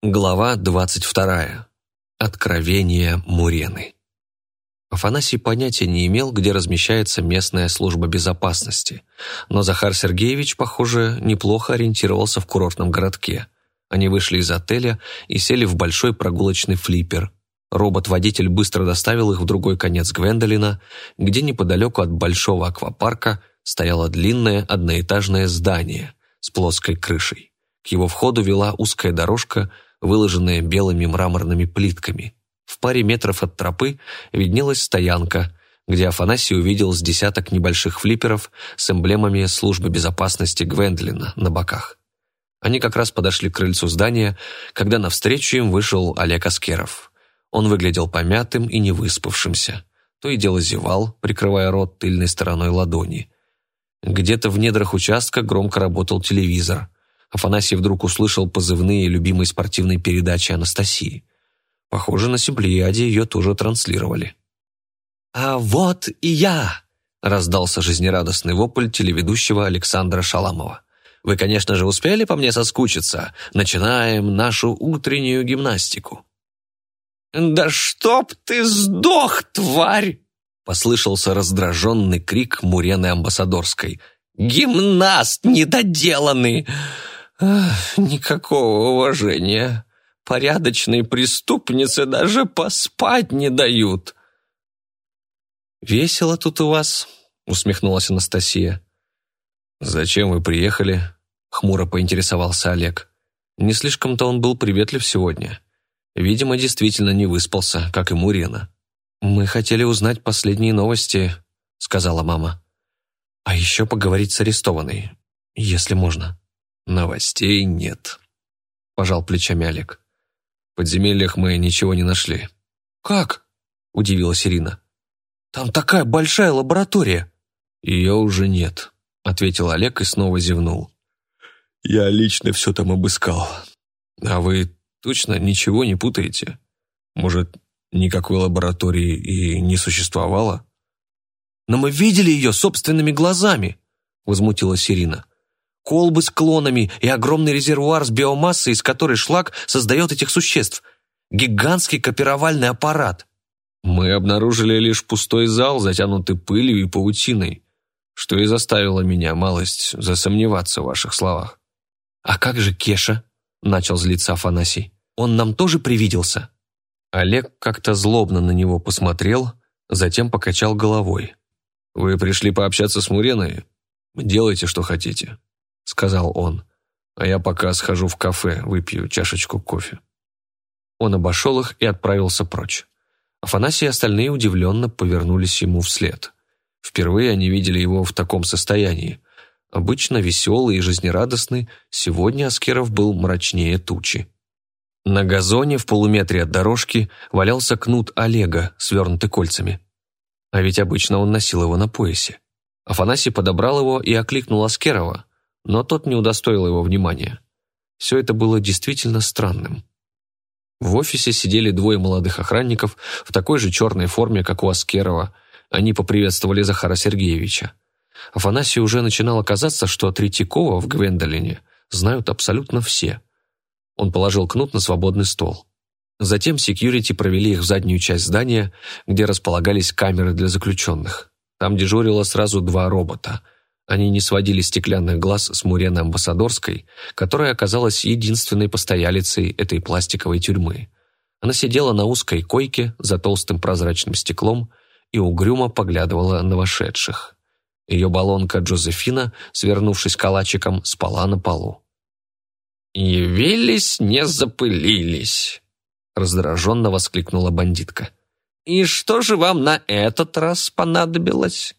Глава двадцать вторая. Откровение Мурены. Афанасий понятия не имел, где размещается местная служба безопасности, но Захар Сергеевич, похоже, неплохо ориентировался в курортном городке. Они вышли из отеля и сели в большой прогулочный флиппер. Робот-водитель быстро доставил их в другой конец Гвендолина, где неподалеку от большого аквапарка стояло длинное одноэтажное здание с плоской крышей. К его входу вела узкая дорожка, выложенная белыми мраморными плитками. В паре метров от тропы виднелась стоянка, где Афанасий увидел с десяток небольших флипперов с эмблемами службы безопасности Гвендлина на боках. Они как раз подошли к крыльцу здания, когда навстречу им вышел Олег Аскеров. Он выглядел помятым и невыспавшимся. То и дело зевал, прикрывая рот тыльной стороной ладони. Где-то в недрах участка громко работал телевизор. Афанасий вдруг услышал позывные любимой спортивной передачи Анастасии. Похоже, на Симплеяде ее тоже транслировали. «А вот и я!» – раздался жизнерадостный вопль телеведущего Александра Шаламова. «Вы, конечно же, успели по мне соскучиться. Начинаем нашу утреннюю гимнастику». «Да чтоб ты сдох, тварь!» – послышался раздраженный крик Мурены Амбассадорской. «Гимнаст недоделанный! Никакого уважения. Порядочные преступницы даже поспать не дают. «Весело тут у вас», — усмехнулась Анастасия. «Зачем вы приехали?» — хмуро поинтересовался Олег. Не слишком-то он был приветлив сегодня. Видимо, действительно не выспался, как и Мурена. «Мы хотели узнать последние новости», — сказала мама. «А еще поговорить с арестованной, если можно». «Новостей нет», — пожал плечами Олег. «В подземельях мы ничего не нашли». «Как?» — удивилась Ирина. «Там такая большая лаборатория». «Ее уже нет», — ответил Олег и снова зевнул. «Я лично все там обыскал. А вы точно ничего не путаете? Может, никакой лаборатории и не существовало?» «Но мы видели ее собственными глазами», — возмутилась Ирина колбы с клонами и огромный резервуар с биомассой, из которой шлак создает этих существ. Гигантский копировальный аппарат. Мы обнаружили лишь пустой зал, затянутый пылью и паутиной, что и заставило меня малость засомневаться в ваших словах. «А как же Кеша?» – начал злиться Афанасий. «Он нам тоже привиделся?» Олег как-то злобно на него посмотрел, затем покачал головой. «Вы пришли пообщаться с Муреной? Делайте, что хотите сказал он. «А я пока схожу в кафе, выпью чашечку кофе». Он обошел их и отправился прочь. Афанасий и остальные удивленно повернулись ему вслед. Впервые они видели его в таком состоянии. Обычно веселый и жизнерадостный, сегодня Аскеров был мрачнее тучи. На газоне в полуметре от дорожки валялся кнут Олега, свернутый кольцами. А ведь обычно он носил его на поясе. Афанасий подобрал его и окликнул Аскерова, но тот не удостоил его внимания. Все это было действительно странным. В офисе сидели двое молодых охранников в такой же черной форме, как у Аскерова. Они поприветствовали Захара Сергеевича. Афанасию уже начинало казаться, что Третьякова в Гвендолине знают абсолютно все. Он положил кнут на свободный стол. Затем секьюрити провели их в заднюю часть здания, где располагались камеры для заключенных. Там дежурило сразу два робота – они не сводили стеклянных глаз с Мурены Амбассадорской, которая оказалась единственной постоялицей этой пластиковой тюрьмы. Она сидела на узкой койке за толстым прозрачным стеклом и угрюмо поглядывала на вошедших. Ее баллонка Джозефина, свернувшись калачиком, спала на полу. «Явились, не запылились», — раздраженно воскликнула бандитка. «И что же вам на этот раз понадобилось?»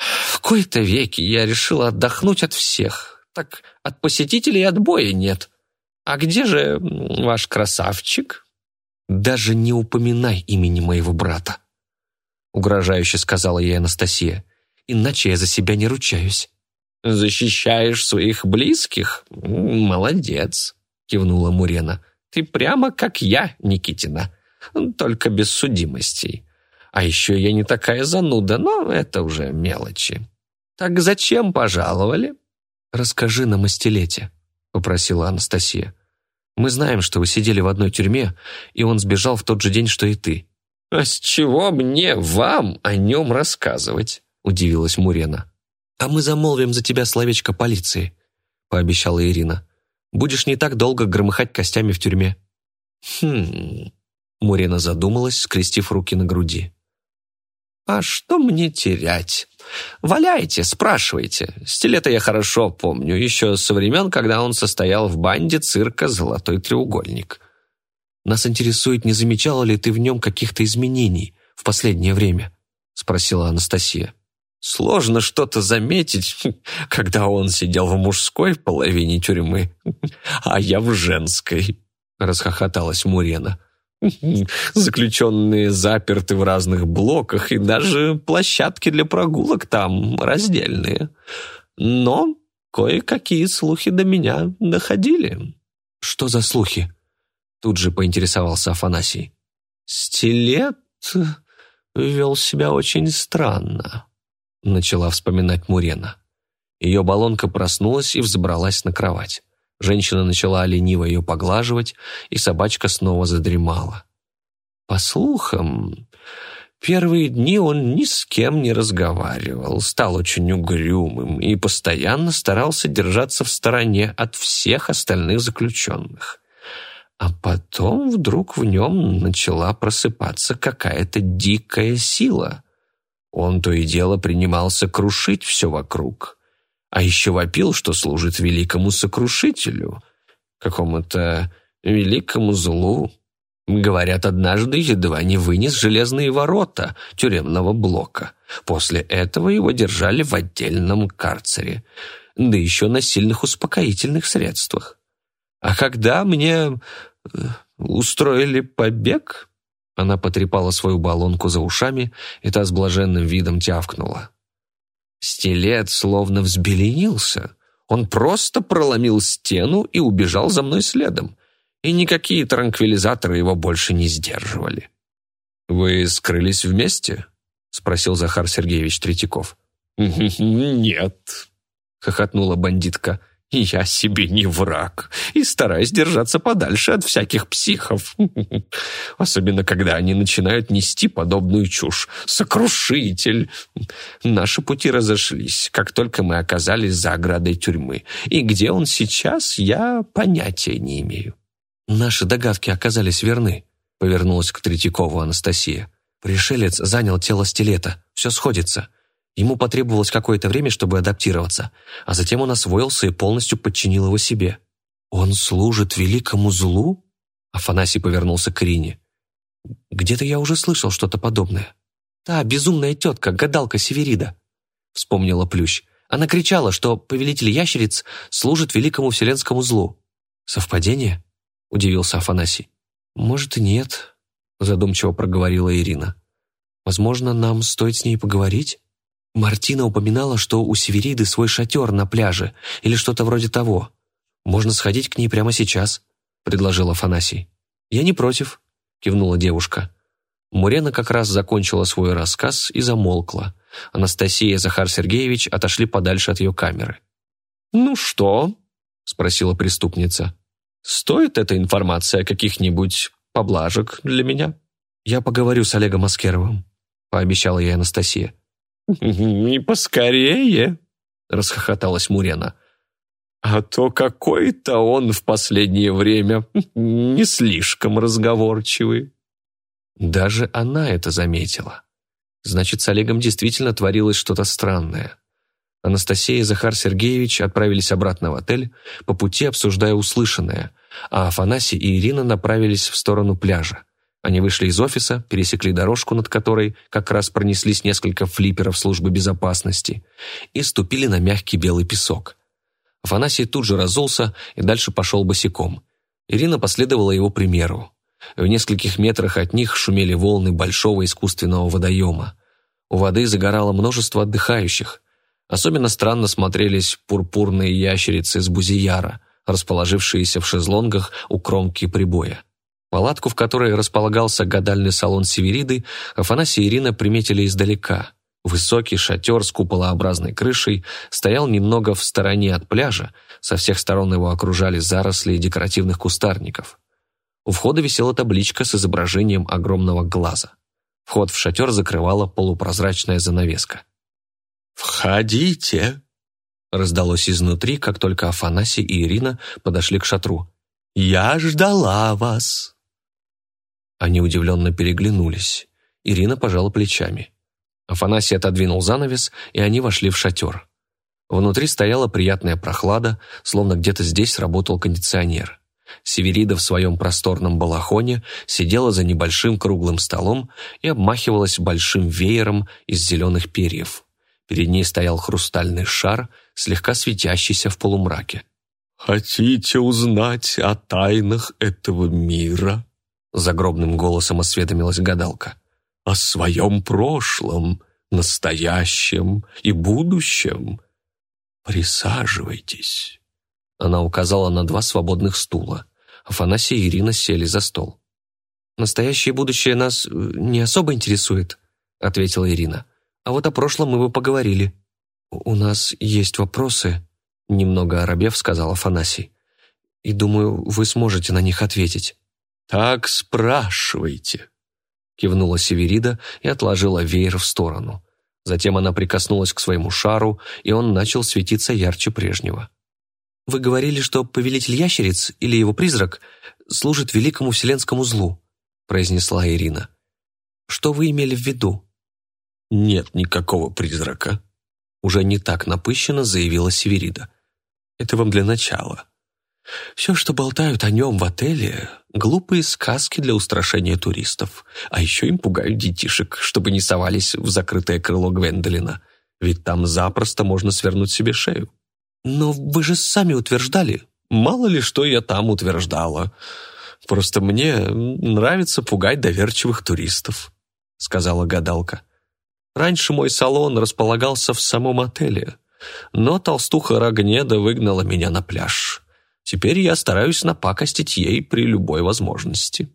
В кои-то веки я решила отдохнуть от всех. Так от посетителей отбоя нет. А где же ваш красавчик? Даже не упоминай имени моего брата. Угрожающе сказала ей Анастасия. Иначе я за себя не ручаюсь. «Защищаешь своих близких? Молодец», — кивнула Мурена. «Ты прямо как я, Никитина, только без судимостей. А еще я не такая зануда, но это уже мелочи. Так зачем пожаловали? Расскажи нам о стилете, попросила Анастасия. Мы знаем, что вы сидели в одной тюрьме, и он сбежал в тот же день, что и ты». «А с чего мне вам о нем рассказывать?» – удивилась Мурена. «А мы замолвим за тебя словечко полиции», – пообещала Ирина. «Будешь не так долго громыхать костями в тюрьме». «Хм...» – Мурена задумалась, скрестив руки на груди. «А что мне терять? Валяйте, спрашивайте. Стилета я хорошо помню, еще со времен, когда он состоял в банде цирка «Золотой треугольник». Нас интересует, не замечала ли ты в нем каких-то изменений в последнее время?» – спросила Анастасия. Сложно что-то заметить, когда он сидел в мужской половине тюрьмы, а я в женской, расхохоталась Мурена. Заключенные заперты в разных блоках, и даже площадки для прогулок там раздельные. Но кое-какие слухи до меня доходили. Что за слухи? Тут же поинтересовался Афанасий. Стилет вел себя очень странно, начала вспоминать Мурена. Ее баллонка проснулась и взобралась на кровать. Женщина начала лениво ее поглаживать, и собачка снова задремала. По слухам, первые дни он ни с кем не разговаривал, стал очень угрюмым и постоянно старался держаться в стороне от всех остальных заключенных. А потом вдруг в нем начала просыпаться какая-то дикая сила. Он то и дело принимался крушить все вокруг — а еще вопил, что служит великому сокрушителю, какому-то великому злу. Говорят, однажды едва не вынес железные ворота тюремного блока. После этого его держали в отдельном карцере, да еще на сильных успокоительных средствах. А когда мне э, устроили побег, она потрепала свою баллонку за ушами, и та с блаженным видом тявкнула. Стилет словно взбеленился. Он просто проломил стену и убежал за мной следом. И никакие транквилизаторы его больше не сдерживали. «Вы скрылись вместе?» — спросил Захар Сергеевич Третьяков. «Нет», — хохотнула бандитка. Я себе не враг и стараюсь держаться подальше от всяких психов. Особенно, когда они начинают нести подобную чушь. Сокрушитель! Наши пути разошлись, как только мы оказались за оградой тюрьмы. И где он сейчас, я понятия не имею. Наши догадки оказались верны, повернулась к Третьякову Анастасия. Пришелец занял тело стилета. Все сходится. Ему потребовалось какое-то время, чтобы адаптироваться, а затем он освоился и полностью подчинил его себе. «Он служит великому злу?» Афанасий повернулся к Ирине. «Где-то я уже слышал что-то подобное. Та безумная тетка, гадалка Северида», — вспомнила Плющ. Она кричала, что повелитель ящериц служит великому вселенскому злу. «Совпадение?» — удивился Афанасий. «Может и нет», — задумчиво проговорила Ирина. «Возможно, нам стоит с ней поговорить?» Мартина упоминала, что у Севериды свой шатер на пляже или что-то вроде того. Можно сходить к ней прямо сейчас, предложил Афанасий. Я не против, кивнула девушка. Мурена как раз закончила свой рассказ и замолкла. Анастасия и Захар Сергеевич отошли подальше от ее камеры. «Ну что?» – спросила преступница. «Стоит эта информация каких-нибудь поблажек для меня?» «Я поговорю с Олегом Аскеровым», – пообещала ей Анастасия. «И поскорее!» — расхохоталась Мурена. «А то какой-то он в последнее время не слишком разговорчивый». Даже она это заметила. Значит, с Олегом действительно творилось что-то странное. Анастасия и Захар Сергеевич отправились обратно в отель, по пути обсуждая услышанное, а Афанасий и Ирина направились в сторону пляжа. Они вышли из офиса, пересекли дорожку, над которой как раз пронеслись несколько флиперов службы безопасности, и ступили на мягкий белый песок. Афанасий тут же разулся и дальше пошел босиком. Ирина последовала его примеру. В нескольких метрах от них шумели волны большого искусственного водоема. У воды загорало множество отдыхающих. Особенно странно смотрелись пурпурные ящерицы из бузияра, расположившиеся в шезлонгах у кромки прибоя. Палатку, в которой располагался гадальный салон Севериды, Афанасий и Ирина приметили издалека. Высокий шатер с куполообразной крышей стоял немного в стороне от пляжа, со всех сторон его окружали заросли декоративных кустарников. У входа висела табличка с изображением огромного глаза. Вход в шатер закрывала полупрозрачная занавеска. «Входите!» раздалось изнутри, как только Афанасий и Ирина подошли к шатру. «Я ждала вас!» Они удивленно переглянулись. Ирина пожала плечами. Афанасий отодвинул занавес, и они вошли в шатер. Внутри стояла приятная прохлада, словно где-то здесь работал кондиционер. Северида в своем просторном балахоне сидела за небольшим круглым столом и обмахивалась большим веером из зеленых перьев. Перед ней стоял хрустальный шар, слегка светящийся в полумраке. «Хотите узнать о тайнах этого мира?» Загробным голосом осведомилась гадалка о своем прошлом, настоящем и будущем. Присаживайтесь». Она указала на два свободных стула. Афанасий и Ирина сели за стол. «Настоящее и будущее нас э, не особо интересует», — ответила Ирина. «А вот о прошлом мы бы поговорили». «У нас есть вопросы», — немного оробев сказал Афанасий. «И думаю, вы сможете на них ответить». «Так спрашивайте», кивнула Северида и отложила веер в сторону. Затем она прикоснулась к своему шару, и он начал светиться ярче прежнего. «Вы говорили, что повелитель ящериц или его призрак служит великому вселенскому злу», произнесла Ирина. «Что вы имели в виду?» «Нет никакого призрака», уже не так напыщенно заявила Северида. «Это вам для начала. Все, что болтают о нем в отеле, глупые сказки для устрашения туристов. А еще им пугают детишек, чтобы не совались в закрытое крыло Гвендолина. Ведь там запросто можно свернуть себе шею. Но вы же сами утверждали. Мало ли, что я там утверждала. Просто мне нравится пугать доверчивых туристов, сказала гадалка. Раньше мой салон располагался в самом отеле, но толстуха Рогнеда выгнала меня на пляж. Теперь я стараюсь напакостить ей при любой возможности».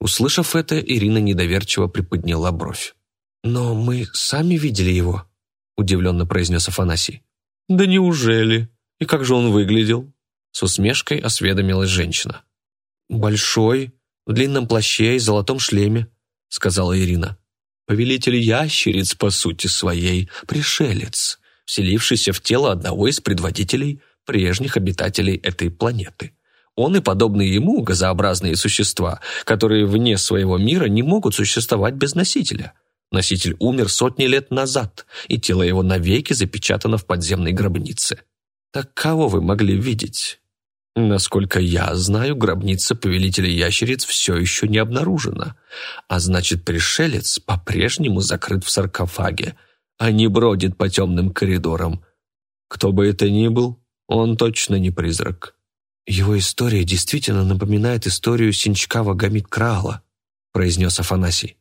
Услышав это, Ирина недоверчиво приподняла бровь. «Но мы сами видели его», — удивленно произнес Афанасий. «Да неужели? И как же он выглядел?» С усмешкой осведомилась женщина. «Большой, в длинном плаще и золотом шлеме», — сказала Ирина. «Повелитель ящериц, по сути своей, пришелец, вселившийся в тело одного из предводителей прежних обитателей этой планеты. Он и подобные ему газообразные существа, которые вне своего мира не могут существовать без носителя. Носитель умер сотни лет назад, и тело его навеки запечатано в подземной гробнице. Так кого вы могли видеть? Насколько я знаю, гробница повелителя ящериц все еще не обнаружена, а значит, пришелец по-прежнему закрыт в саркофаге, а не бродит по темным коридорам. Кто бы это ни был, он точно не призрак. Его история действительно напоминает историю Синчкава Гамит Краала, произнес Афанасий.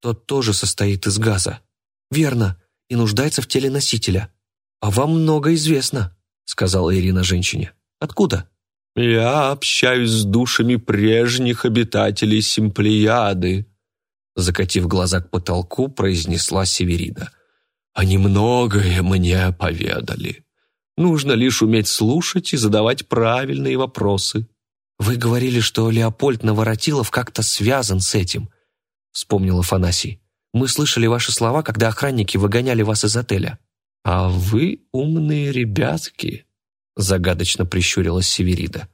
Тот тоже состоит из газа. Верно, и нуждается в теле носителя. А вам много известно, сказала Ирина женщине. Откуда? Я общаюсь с душами прежних обитателей Симплеяды, закатив глаза к потолку, произнесла Северида. Они многое мне поведали. Нужно лишь уметь слушать и задавать правильные вопросы. «Вы говорили, что Леопольд Наворотилов как-то связан с этим», — вспомнил Афанасий. «Мы слышали ваши слова, когда охранники выгоняли вас из отеля». «А вы умные ребятки», — загадочно прищурилась Северида.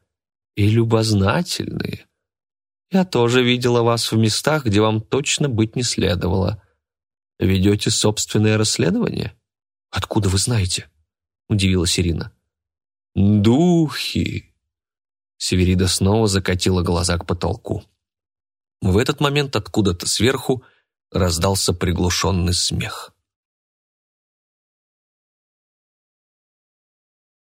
«И любознательные. Я тоже видела вас в местах, где вам точно быть не следовало. Ведете собственное расследование?» «Откуда вы знаете?» — удивилась Ирина. «Духи!» Северида снова закатила глаза к потолку. В этот момент откуда-то сверху раздался приглушенный смех.